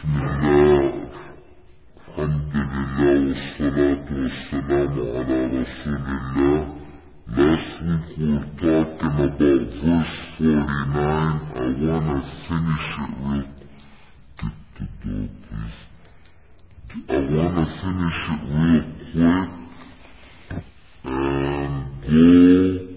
بسم الله الحمد لله والصلاة والسلام على رسول الله Last week we were talking about verse 49. I want to finish it real Get the door, please. I want to finish it real quick and go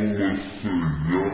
Como seria?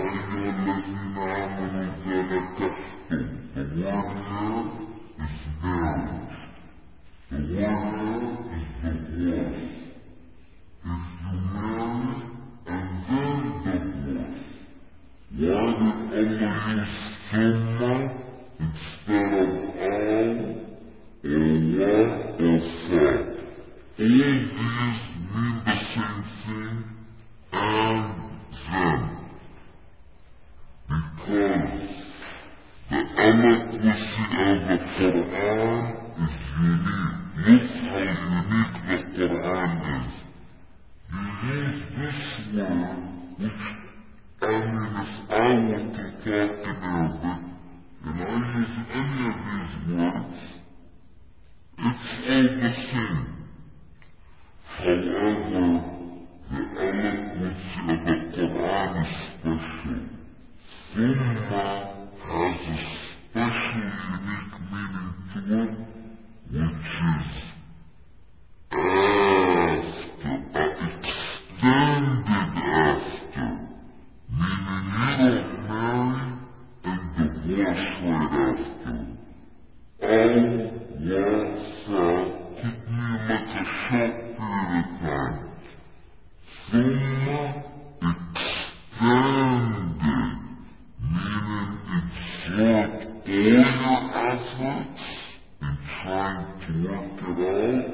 Trying to work it out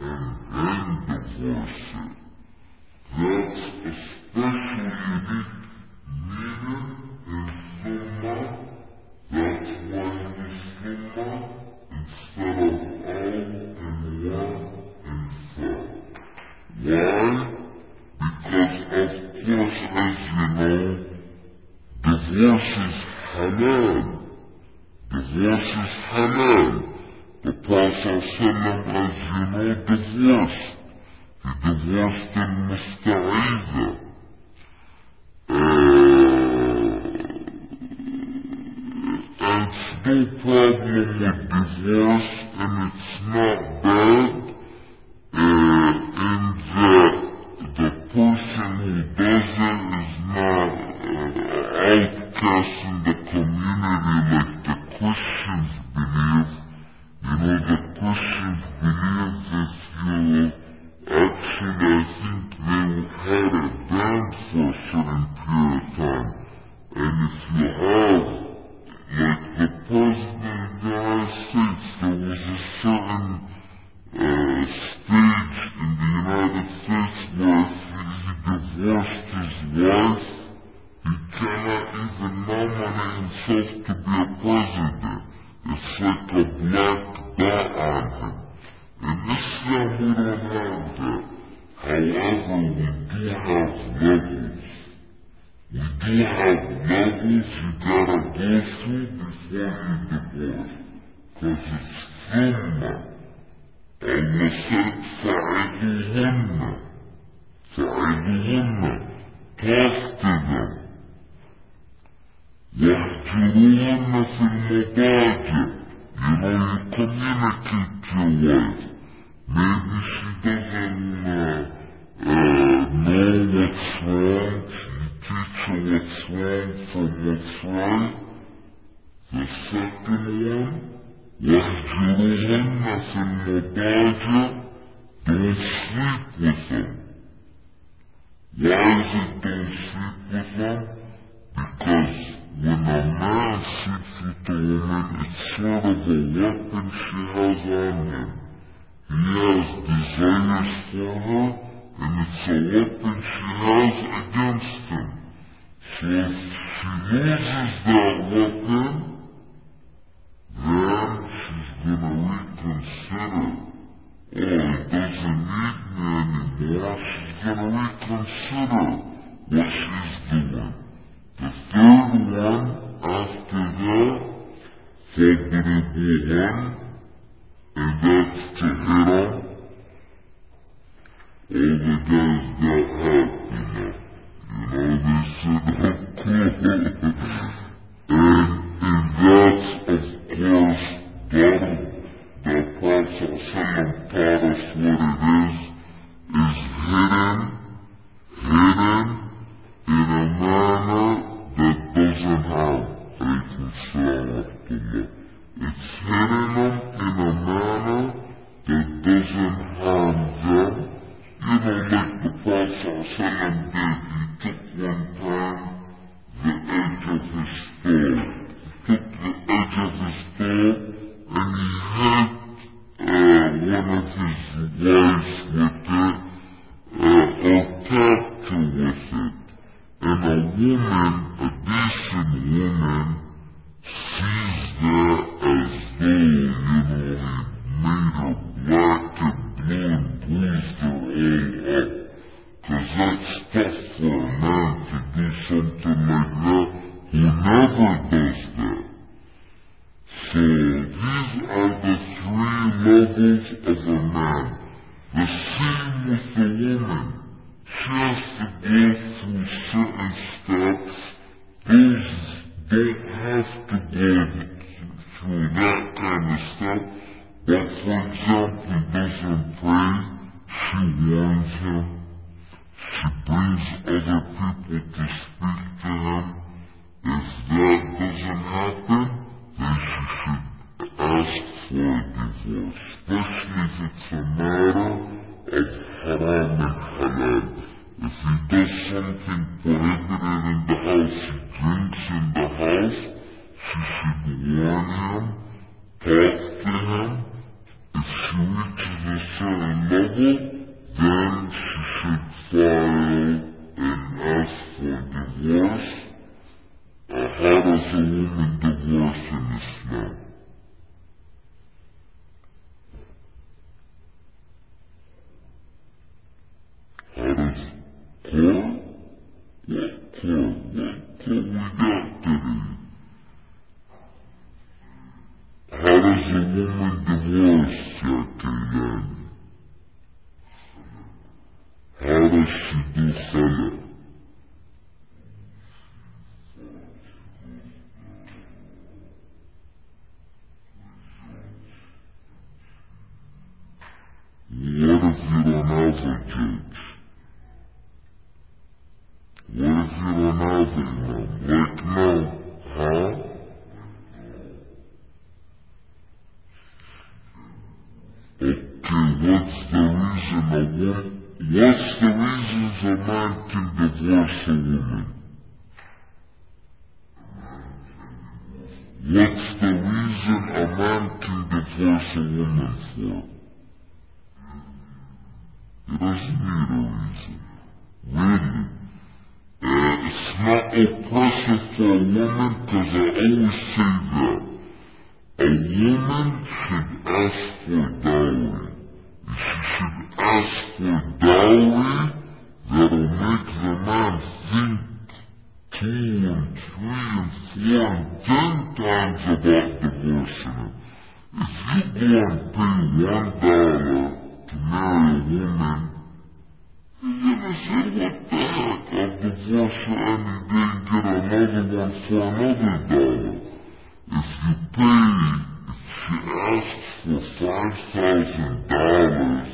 and then divorce it. That's a special unique meaning in Thumma. That's why use Thumma instead of Al and Wa and Fa. Why? Because of course, as you know, divorce is halal. Divorce is halal. The Prophet as you know, divorced. He divorced in Musta'idha. and it's no problem with divorce, and it's not bad, uh, in that the person who does it is not uh, outcast in the community like the Christians believe. know, the Christians believed if you actually, I think they had a ban for a certain period of time. And if you have, like the President of the United States, there was a certain uh, stage in the United States where he divorced his wife, he cannot even nominate himself to be a president. It's like a black dot on him. And it's not we don't have that. However, we do have levels. We do have levels you gotta go through before you divorce. Cause it's ثم. أو مسألة فعلهن. right. The second one, وَاهْجُرُهُنَّ فِي الْمَضَاجِعِ Don't sleep with them. Why is it don't sleep with them? Because when a man sleeps with a woman, it's sort of a weapon she has on him. He has desires for her, and it's a weapon she has against him. So if she loses that weapon, then she's going to reconsider. Oh, he doesn't need me anymore. She's going to reconsider what she's doing. The third one after that, فَاضْرِبُوهُنْ And that's to hit them. All the guys got happy now. and that's of course where the parts of san pascal where it is is hidden hidden in a manner that doesn't have any control over it's hidden in a manner that Prophet ﷺ did, he took them down зимой девался киями. Арасиду хала. What if you don't have a judge? What if you don't have force a woman for it. It doesn't Uh, it's not oppressive for a woman because I always say that. A woman should ask for a dowry. If she should ask for a dowry, that'll make the man think two and three and four and ten times about divorcing her. If you go and pay one dollar to marry a woman, you're gonna say, what the heck, I'll divorce her any day and get another one for another dollar. If you pay, if she asks for five thousand dollars,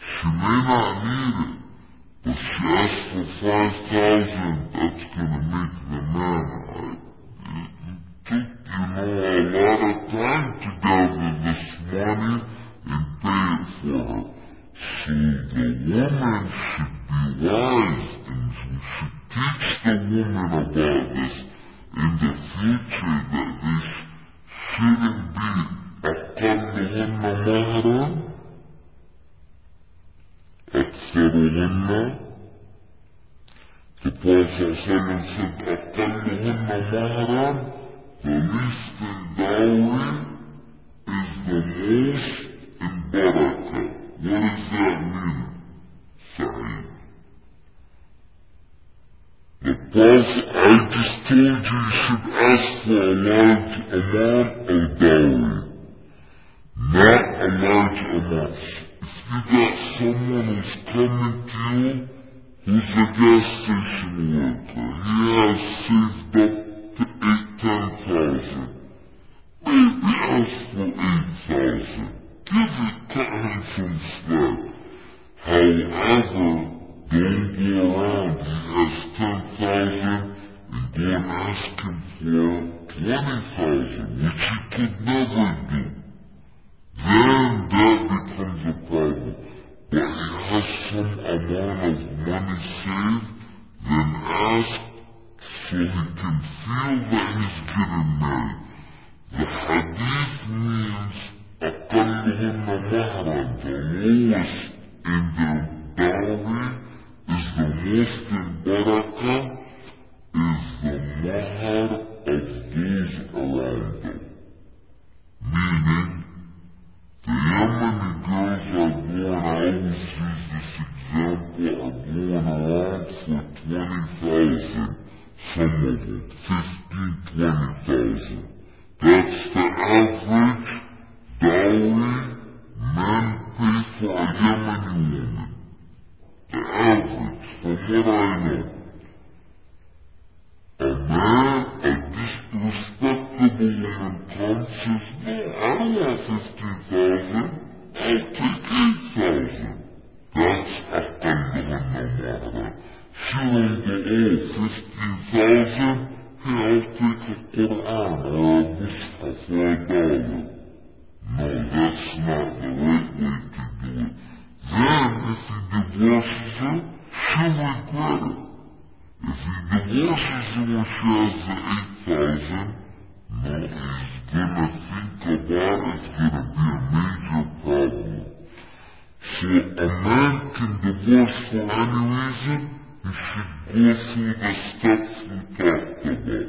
she may not need it. But she asks for five thousand, that's gonna make the man. I, you know, a lot of time to gather this money and pay it for her. So the woman should be wise and we should teach the woman about this in the future that this shouldn't be أقلهن مهرا أكثرهن The Prophet said أقلهن مهرا the least in dowry is the most in barakah. What does that mean? Sa'id. The Prophet, I just told you you should ask for a large amount of dowry. Not a large amount. If you got someone who's coming to you who's a gas station worker, he has saved up to eight, ten thousand. Maybe ask for eight thousand. Give it, cut him some slack. However, don't go around. He has ten thousand and go and ask him for twenty thousand, which he could never do. Then that becomes a problem. But he has some amount of money saved, then ask so he can feel that he's getting married. The hadith means أقلهن مهرا, the lowest in their dowry is the most in barakah, is the mahar of those around them. Meaning, the Yemeni girls are going, I always use this example, are going around for 20,000, some of them, 15, 20,000. That's the average dowry men pay for a Yemeni woman. The average, from what I know. A man, a disrespectable woman comes, says, no, I don't want 15,000, I'll take 8,000. That's أقلهم المعرض 2 15,000 he'll take a Quran or a Mus'haf for a dollar. No, that's not the right way to do it. Then, if he divorces her, she'll regret it. If he divorces her when she has the 8,000, no, he's gonna think about it's gonna be a major problem. So a man can divorce for any reason, he should go through the steps we talked about.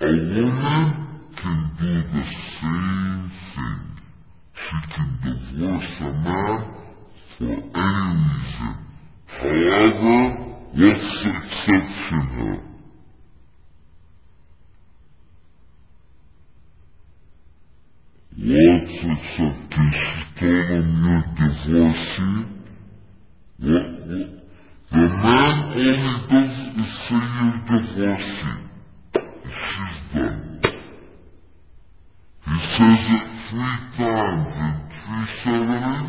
A woman can do the same thing. She can divorce a man for any reason. However, what's the exception here? What's the exception? She tell him you're divorcee? What, what? The man only does is say you're divorcee. She's done. He says it three times in three seven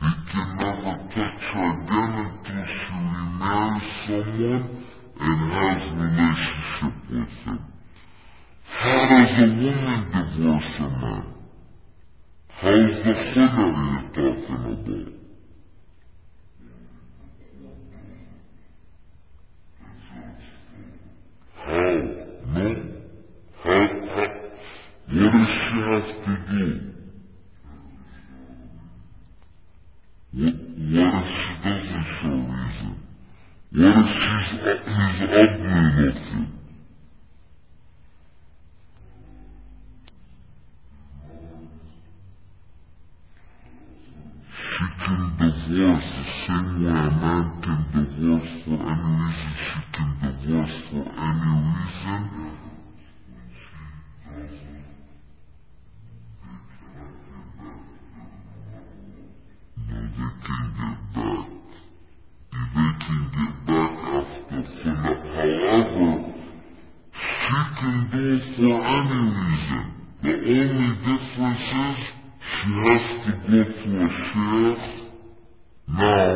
he can never touch her again until she remarries someone and has relationship with him. How does a woman divorce a man? How's the khulr you're talking about? What does she have to do? What, what does What if she's, he's ugly looking? She can divorce the same way a man can divorce for any reason. She can divorce for any reason. They can get back. They can get back after Philip. However, she can do it for any reason. The only difference is she has to go through a sheikh. Now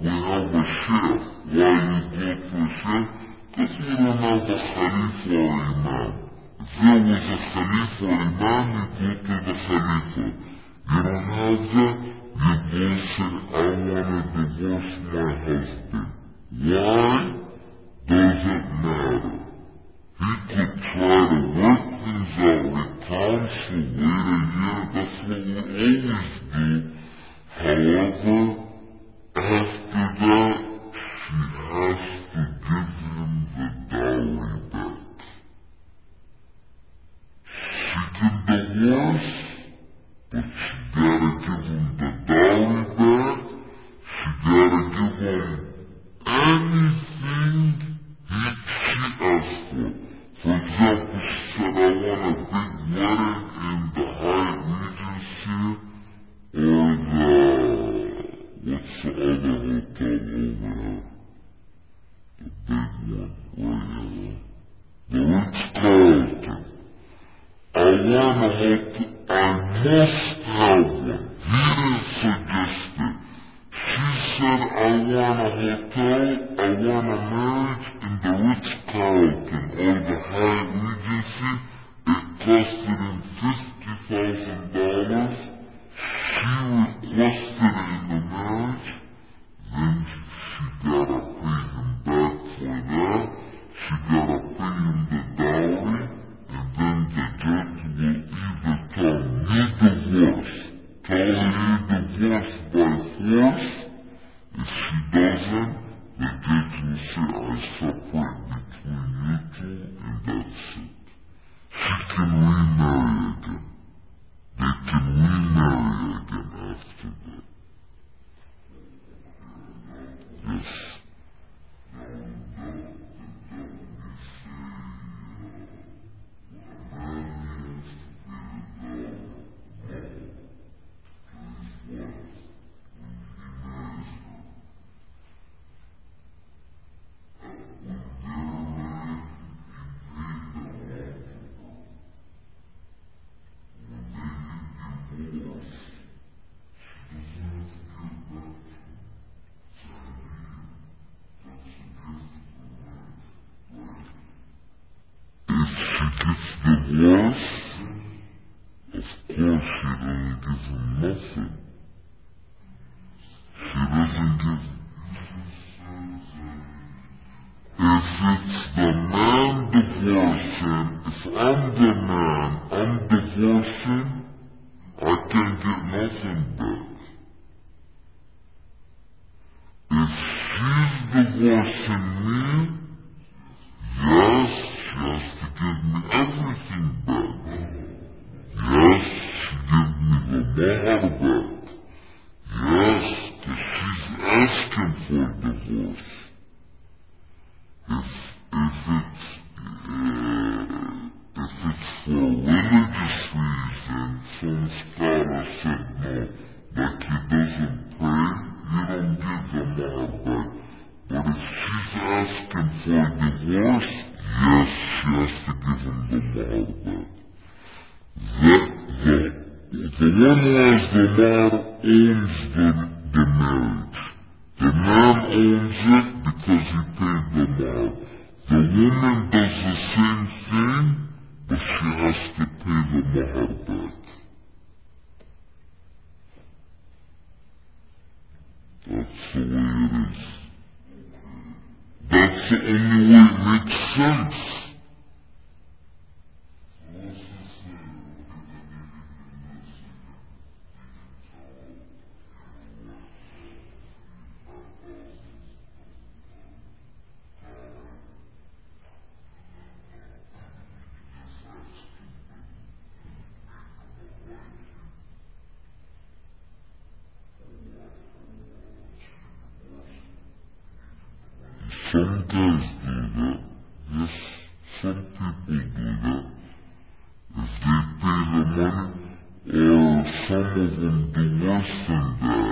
we have a sheikh. Why you go through a sheikh? Because we don't have a Khalifa or Imam. If there was a Khalifa Imam, you go to the Khalifa. You don't have that, go say, I want to divorce my husband. Why? Doesn't matter. He could try to work things out, reconcile, wait a year, that's what we always do. However, after that, she has to give him the dowry back. She can divorce, but she got into them the dolly bag divorcing, some guys do that. Yes, some people do that. If they pay the money, or some of them do less than that.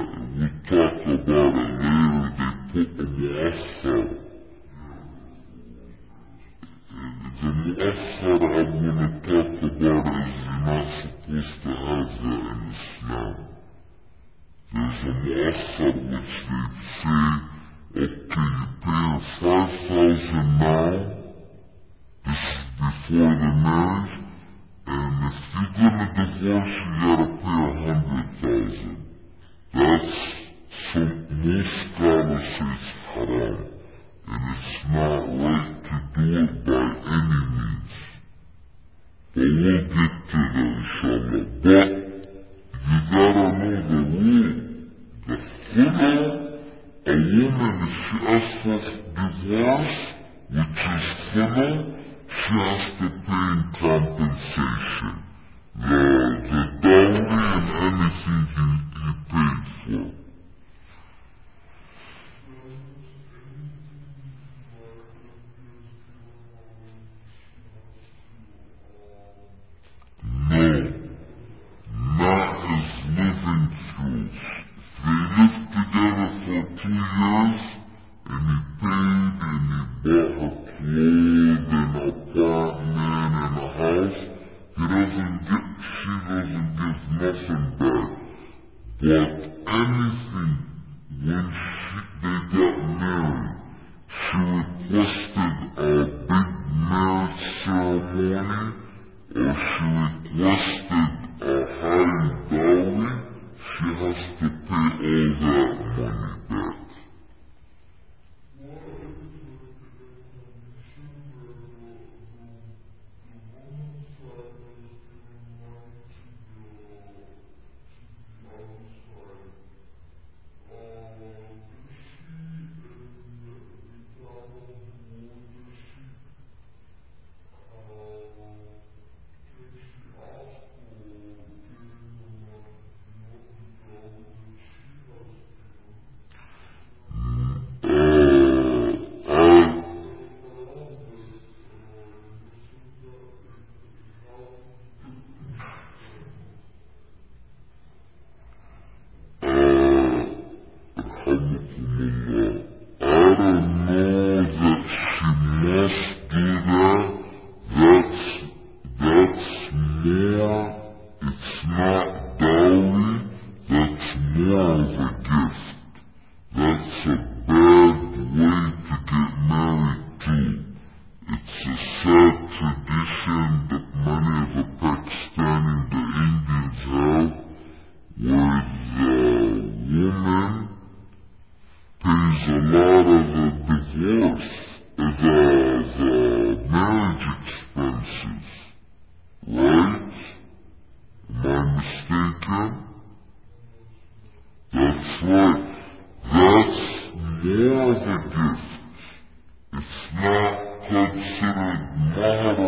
considered mahram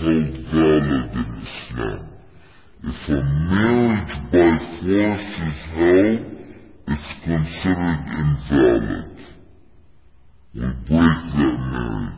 hold valid in Islam. If a marriage by force is held, it's considered invalid. We break that marriage.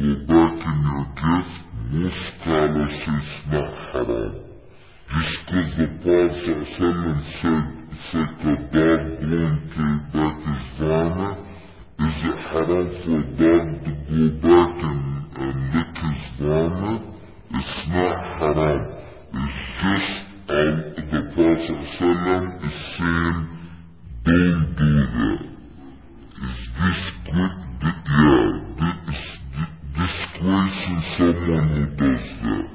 Your gift. Most scholars not haram. Just because the Prophet ﷺ said it's like a dog going to back his vomit, is it haram for a dog to go back and, and lick his vomit? It's not haram. It's just um, the Prophet is saying don't do that is disgra- yeah, disgracing someone who does that.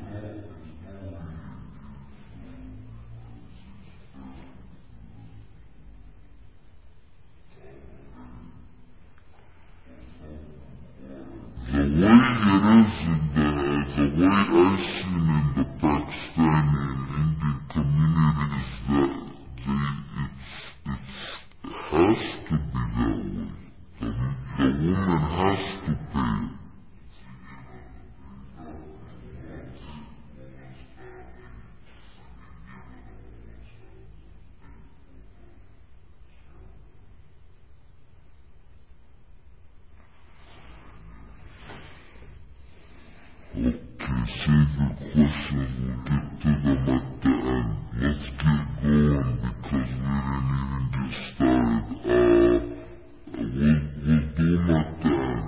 The way it is in the, the way I've seen in the Pakistani and Indian community is that they, it's, it's, has to be that way. The, the woman has to pay. Okay, save your questions. We'll get to them at the end. Let's get going because we didn't even get started. Uh, We'll, we'll do them at the end.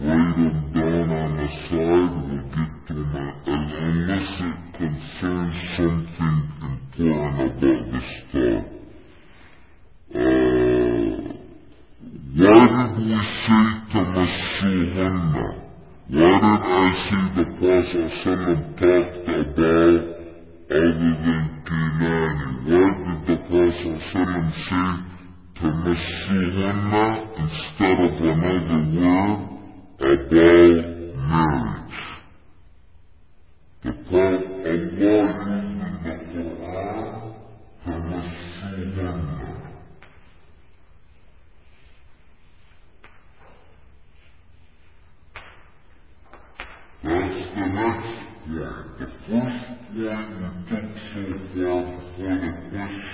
Write them down on the side. We'll get to them at, and unless it concerns something important about the start. Uh, why did we say Tamasuhunna? Why did I say the Prophet ﷺ talked about other than Kinani? Why did the Prophet ﷺ say تمسوهن instead of another word about marriage. The Prophet Allah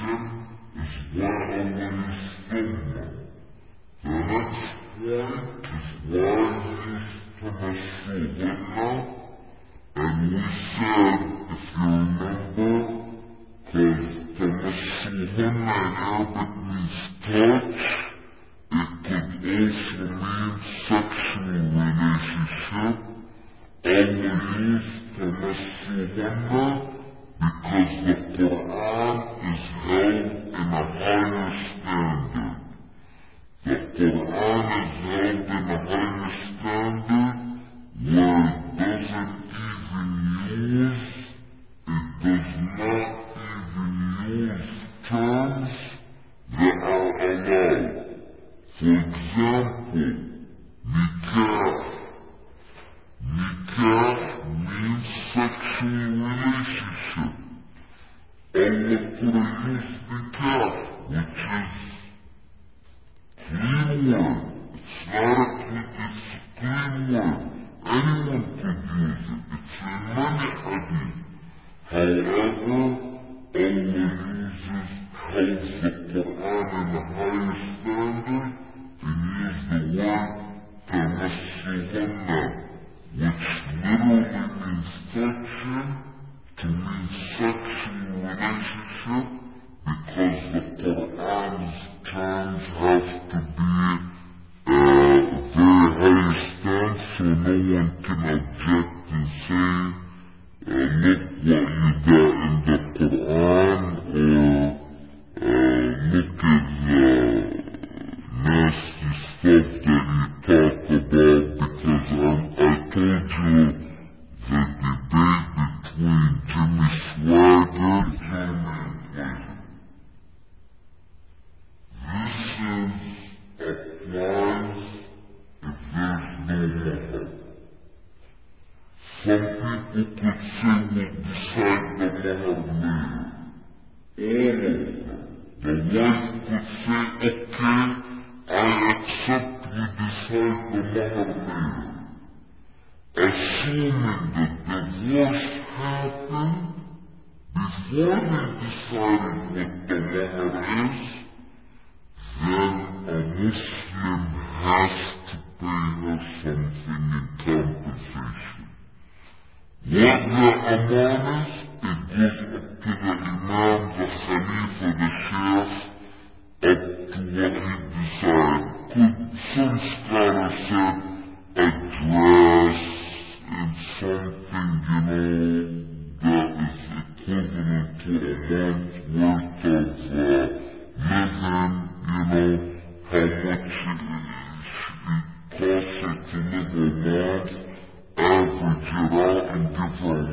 is why Allah Summa. The next point is why He used Tamassuhunna. And we said, if you remember, because Tamassuhunna in Arabic means touch, it could also mean sexual relationship. Allah used Tamassuhunna because the Quran is held in a higher standard. The Quran is held in a higher standard where it doesn't even use, it does not even use terms that are allowed. For example, nikah. Nikah means sexual relationship. Allah put a use nikah, which is clean word. It's not a it's a clean word. Anyone could use it. It's in many hadith. However, Allah uses, holds the Quran in the highest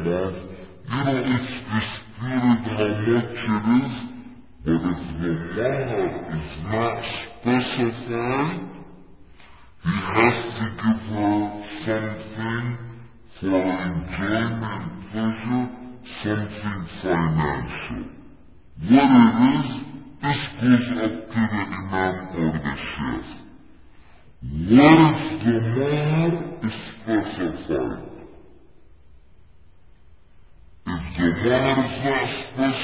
Islam. You know, it's disputed how much it is, but if the Mahar is not specified, he has to give her something for enjoyment, pleasure, something financial. What it is,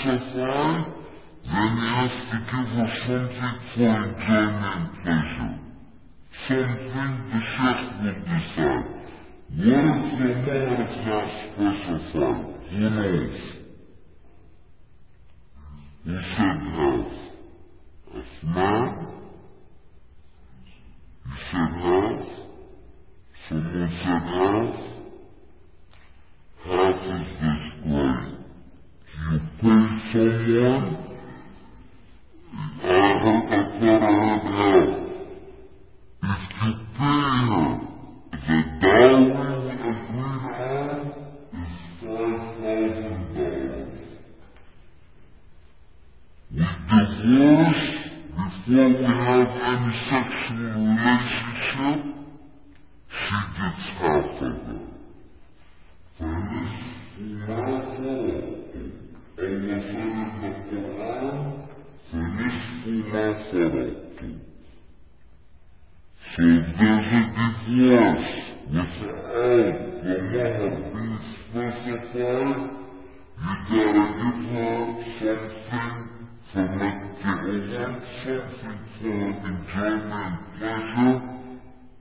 кафе да не е с такива something for enjoyment pleasure. Something the chef will decide. What if the more is not specified? Who knows? We should have Asman. You should have. Someone should have. Half is destroyed you pay someone, I heard, I thought I had help. If you pay her, the dowry we agreed on is five thousand dollars. We divorce before we have any sexual relationship, she gets half of it. For this, al وسائل القرآن فنصف ما فرضتم So if there's a divorce without the mahar being specified, you gotta give her something for materialism, something for enjoyment pleasure.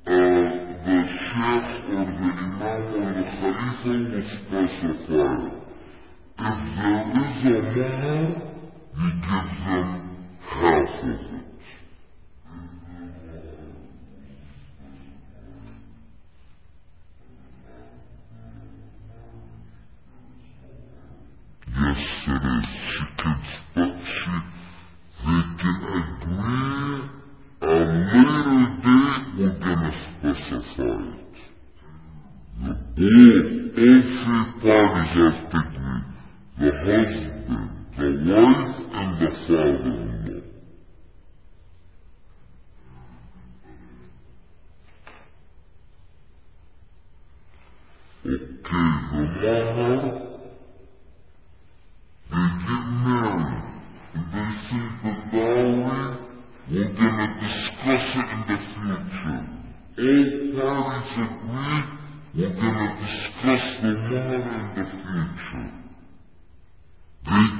Uh, the sheikh or the imam or the khalifa will specify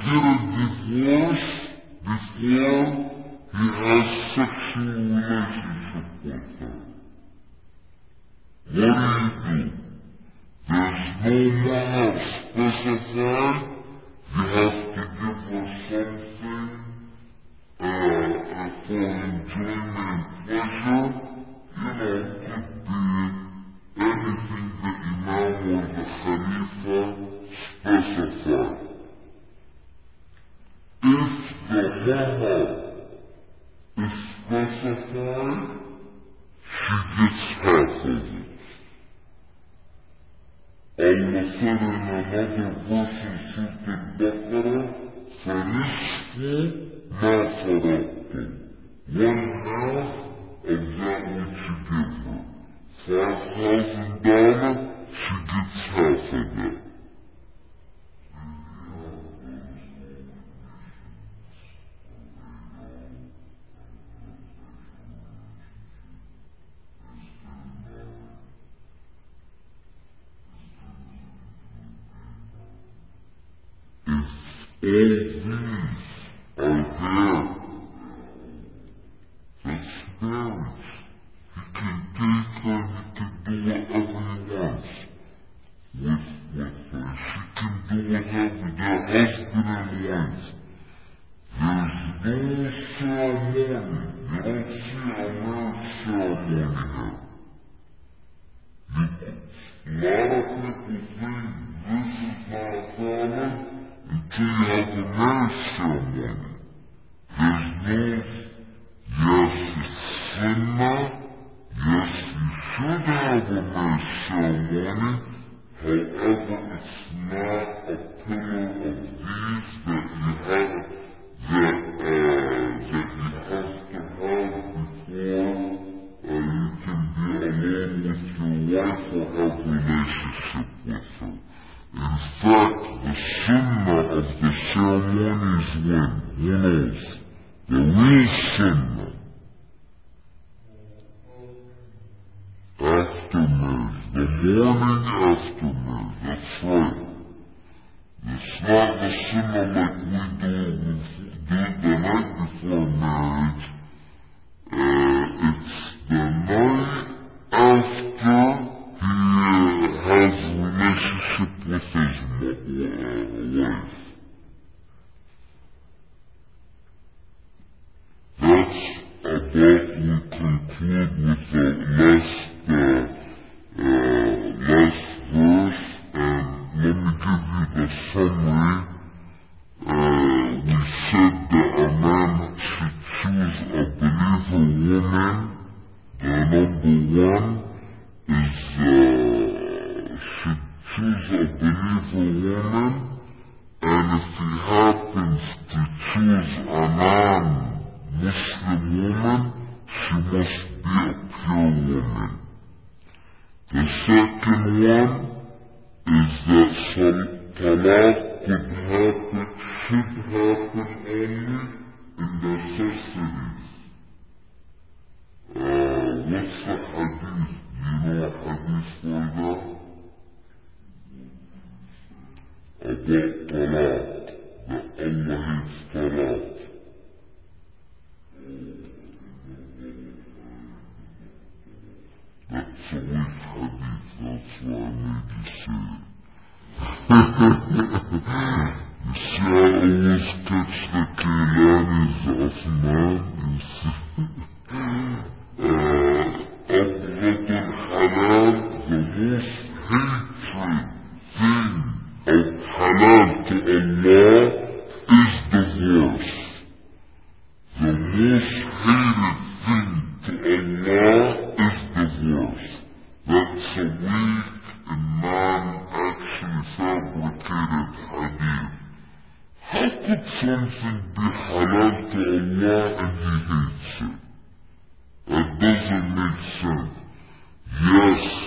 considered divorce before he has sexual relationship with her. What do you do? There's no mahar specified. You have to give her something uh, uh for enjoyment and pleasure. You know, could be anything the Imam or the Khalifa specified. If the mama is specified, she gets half of it. Allah said in another verse in Surah Al-Baqarah, فَنِصْفُ مَا فَرَضْتُمْ One half of that which you give her. Five thousand dollars, she gets half of that. the yunus Jerusalem. Aftermath, the morning aftermath, that's right. It's not the sinner like we do before. The second one is that some talaq could happen, should happen only in necessities. Uh, what's the hadith? Do you know a hadith for that? About talaq, that Allah hates talaq. That's a weak hadith, that's why I made you say it. you see, I always catch the Kaylanis of man, you see. uh, أفضل الحلال, the most hatred thing of halal to Allah Yes.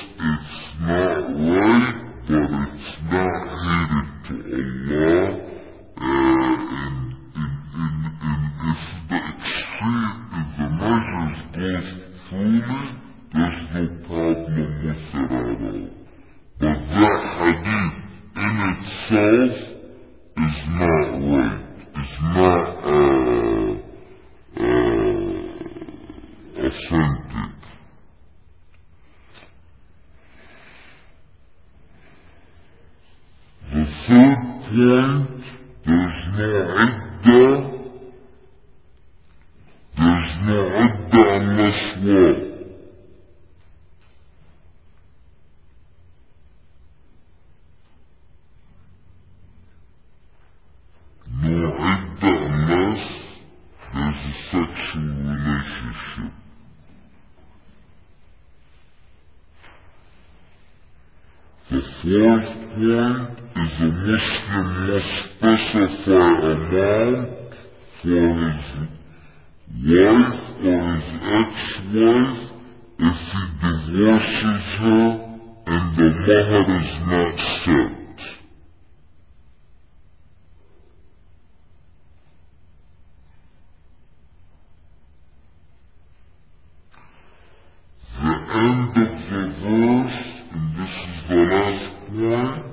of reverse, and this is the last point,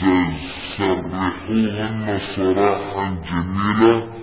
says, سرحوهن سراحا جميلا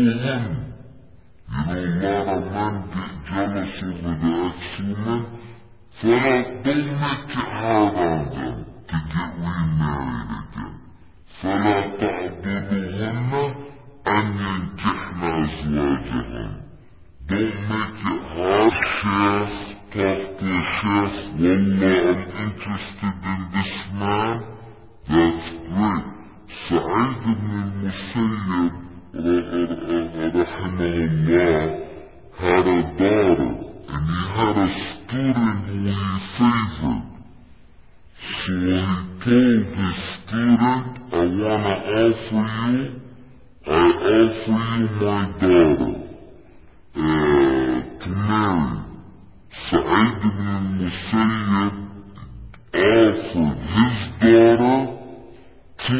تَعْضُلُوهُنْ You know, a lot of men get jealous over the ex-women. فَلَا Don't make it hard on them to get remarried again. فَلَا تَعْضُلُوهُنَّ أَنْ يَنكِحْنَ أَزْوَاجَهُنْ Don't make it hard, Sheikh. Talk to a Sheikh. Wallah, I'm interested in this man. That's great. Sa'id ibn al-Musayyib, rahimahullah, had a daughter, and he had a student who he favored. So he told his student, I want to offer you, I offer you my daughter uh, to marry. Sa'id ibn al-Musayyib offered his daughter to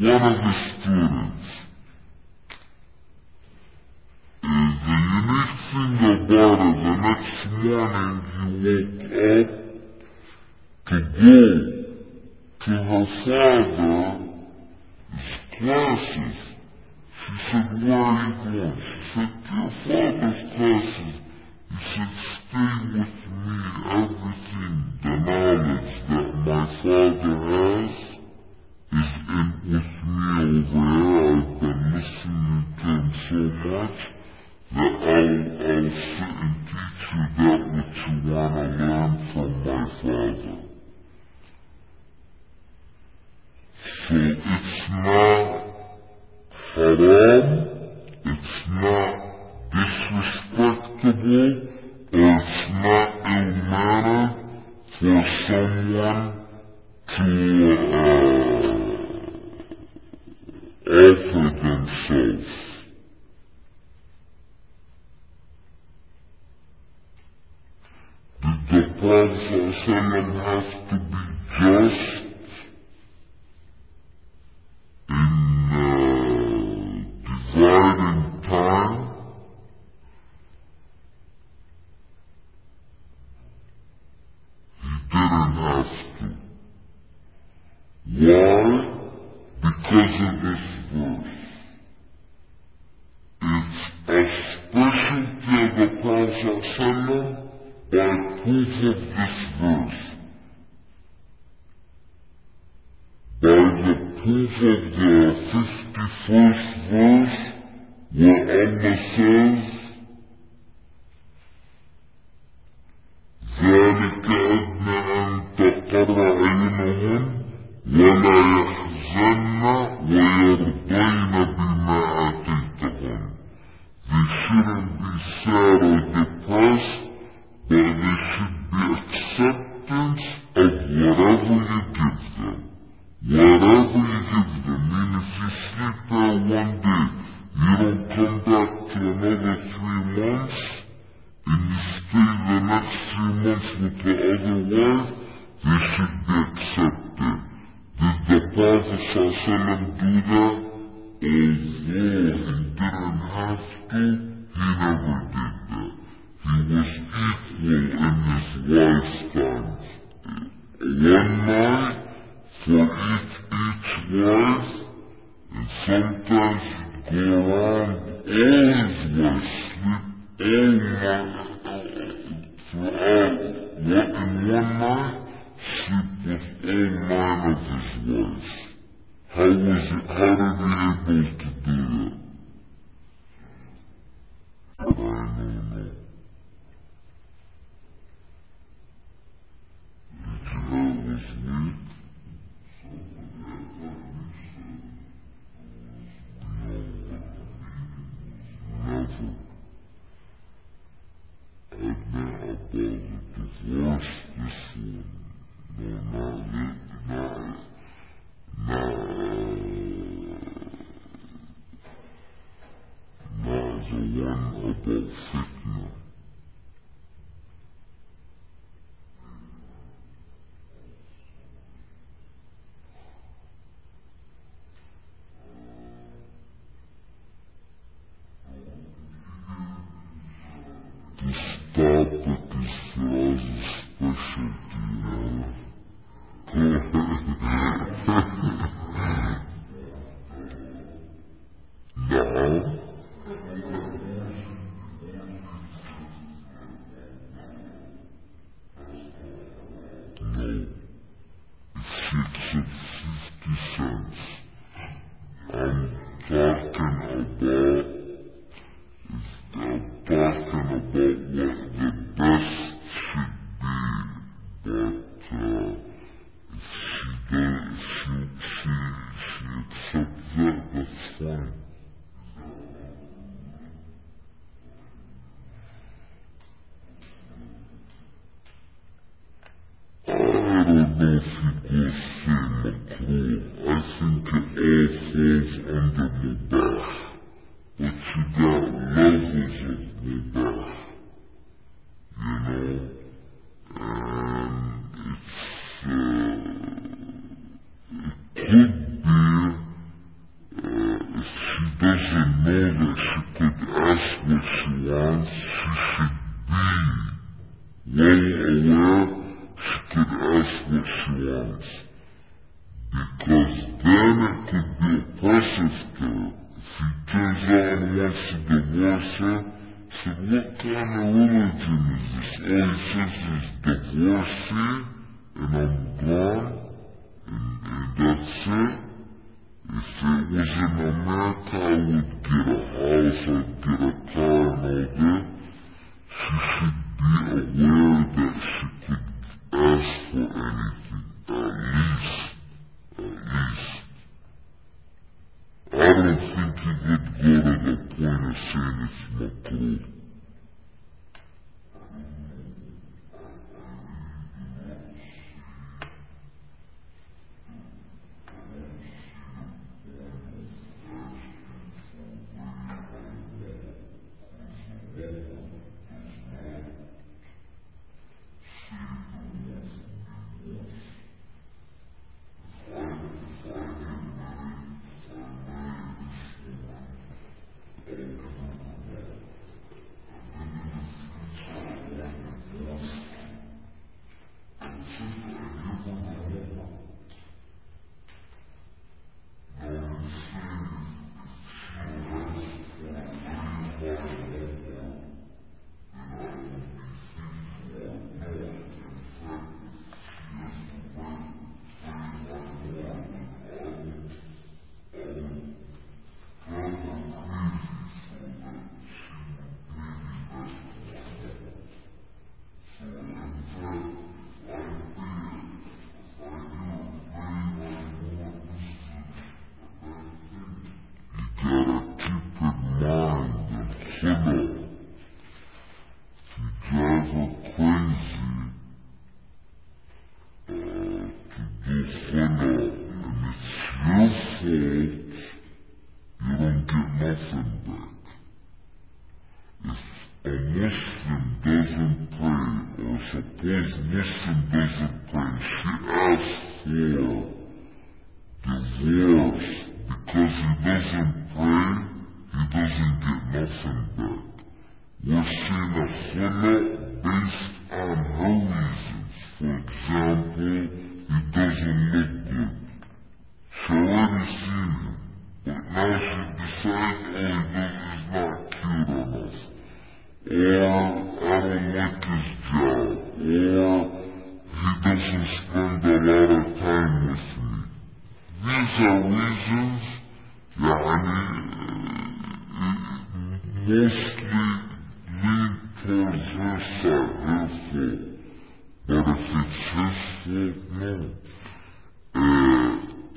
one of his students. Uh, the unique thing about it, the next morning he woke up to go to her father's classes. She said, where are you going? She said, to your father's classes. He said, stay with me. Everything, the knowledge that my father has is in with me over here. I've been listening to him so much that I'll, I'll sit and teach you that which you want to learn from my father. So it's not haram, it's not disrespectable, or it's not ill-mannered for someone to uh, offer themselves. ﷺ have to be just stay the next three months with the other wife, they should be accepted. Did the Prophet ﷺ do that? Although he didn't have to, he never did that. He was equal in his lifetime. One night for each, each wife, and sometimes go around all his wives, sleep all what, in one night, sleep with all nine of his wife. How was it, how did he able to do that? I don't know. Did you hear it was weak? No, never. I've met about the divorce this one. No, not it, not, not, not the one about fitna. To stop at these Firaz's specialty, you know. now, no. She accepts 50 cents. I'm talking about I'm talking about what the best should be, but uh, if she does, she, she, she accepts that, that's fine. I don't know if you go say makruh. I think it all falls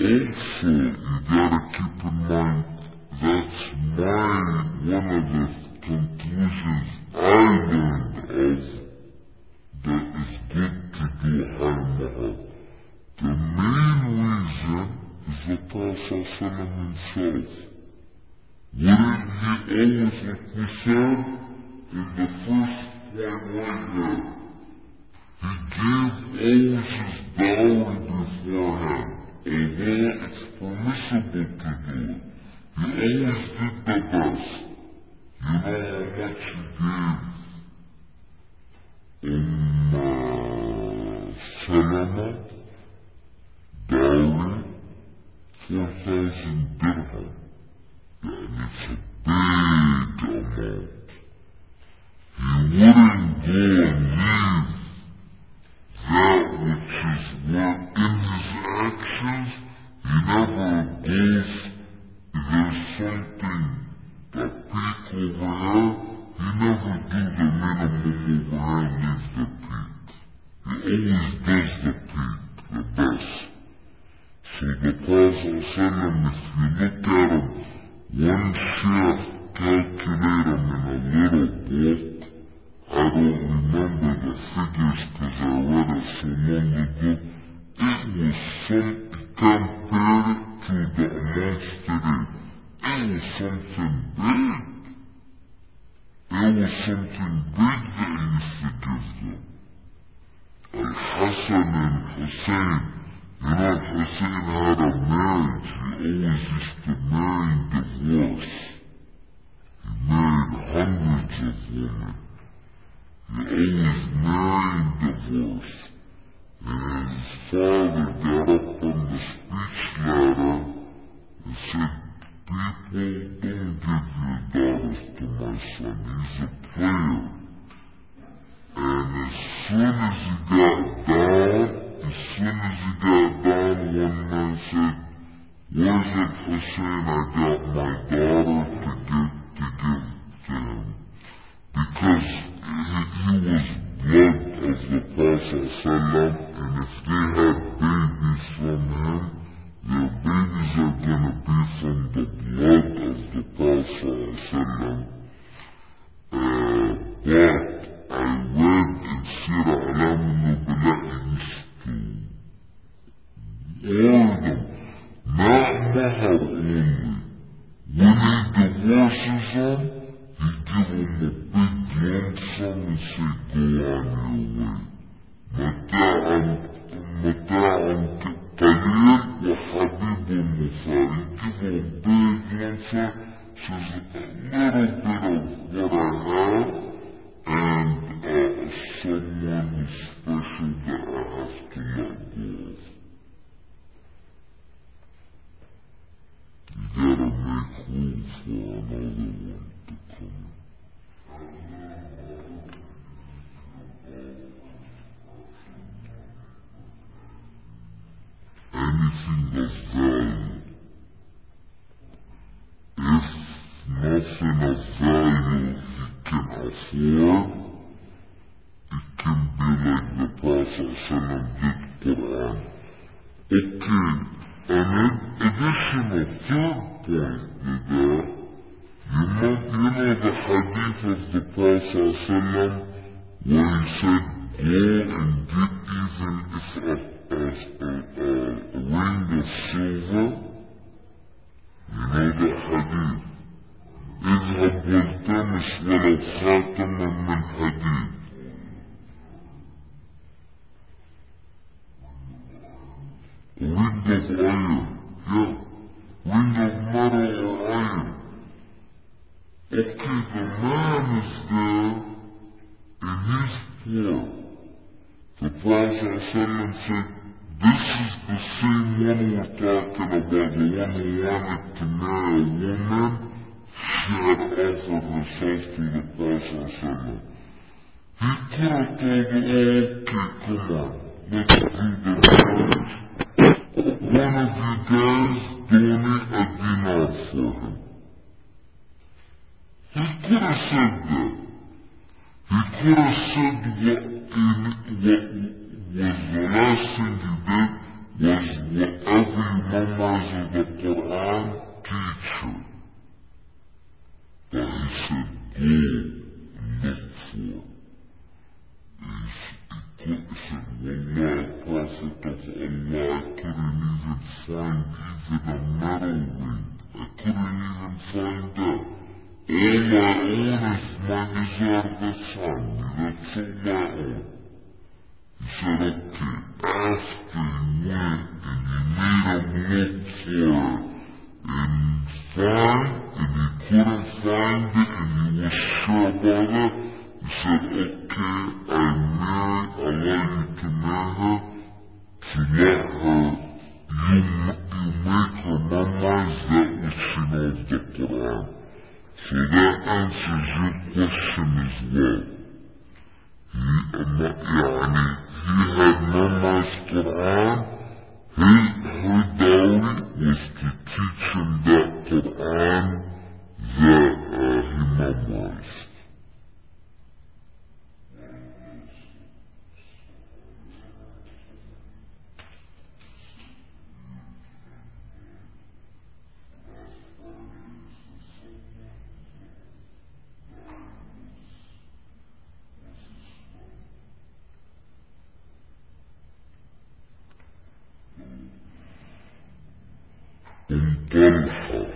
also, you gotta keep in mind that's my one of the conclusions I learned of that is good to do high mahal. The main reason is the Prophet himself. Wouldn't he always, like we said in the first point right here, he gave always his dowry beforehand, although it's permissible to do it. He always did the best. You know how much he gave Umm uh, Salama dowry, 4,000 dirham. And it's a big amount. He wouldn't go and leave that which is what in his actions, he never goes, there's something, the peak over here, he never do the minimum over here and leaves the peak. He always does the peak, the best. So the Prophet ﷺ, if you look at him, one sheikh calculate him in a little book. I don't remember the figures because I read it so long ago. It was some, compared it to the amounts today, it was something big. It was something big that he used to give them. Al-Hassan and Hussein, you know, Hussein had a marriage. He always used to marry and divorce. He married hundreds of women. He always married and divorced. And his father got up on the speech ladder and said, People, don't give your daughters to my son. He's a player. And as soon as he got down, as soon as he got down, one man said, Where's it Hussein? I got my daughter to give, to give to him. Because he, he was blood of the Prophet ﷺ, Anything of value. If nothing of value he can afford, it can be like the Prophet did Quran. Okay, an additional third point to that, you know, you know the hadith of the Prophet where he said, go and get even if a, a, a, a, a ring of silver. You know the hadith. اذهب والتمس ولو خاتما من حديد ring of iron yeah, ring of metal or iron. Okay, the man is there and he's poor. The Prophet ﷺ said, this is the same one we're talking about, the one who wanted to marry a woman. She had offered herself to the Prophet ﷺ. He could have told her, okay, come on, let's do the marriage. one of you guys donate a dinar for him. He could have said that. He could have said what, in, what was the last thing he did was whatever you memorize of the Quran, teach her. But he said, go look for it. He, said, Wallah, Prophet of Allah, I couldn't even find even a metal ring. I couldn't even find that. All I own is my Nizar Dasani. That's all own He said, okay, after you went and you made him look for it, and find, and he couldn't find it, and he was sure about it, he said, okay, I marry, allow you to marry her, to let her, you, you make her memorize that which she knows the Quran. So that answers your question as well. He, يعني, he had memorized Quran, his, her dowry was to teach him that Quran that uh, he memorized. أم طلحة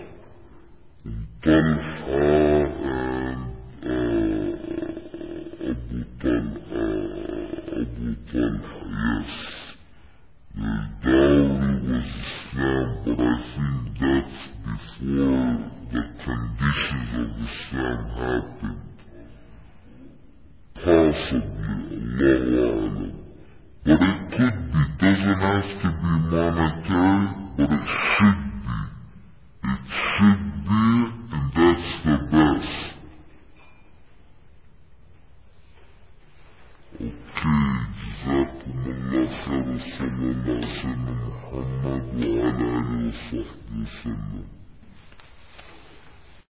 أم طلحة and uh, Abu Talha Abu Talha yes the dowry was Islam but I think that's before the conditions of Islam happened possibly Allah Alam but it could be doesn't have to be monetary but it should it should be, and that's the best. Okay, جزاكم الله خير وصلى الله على محمد وعلى آله وصحبه وسلم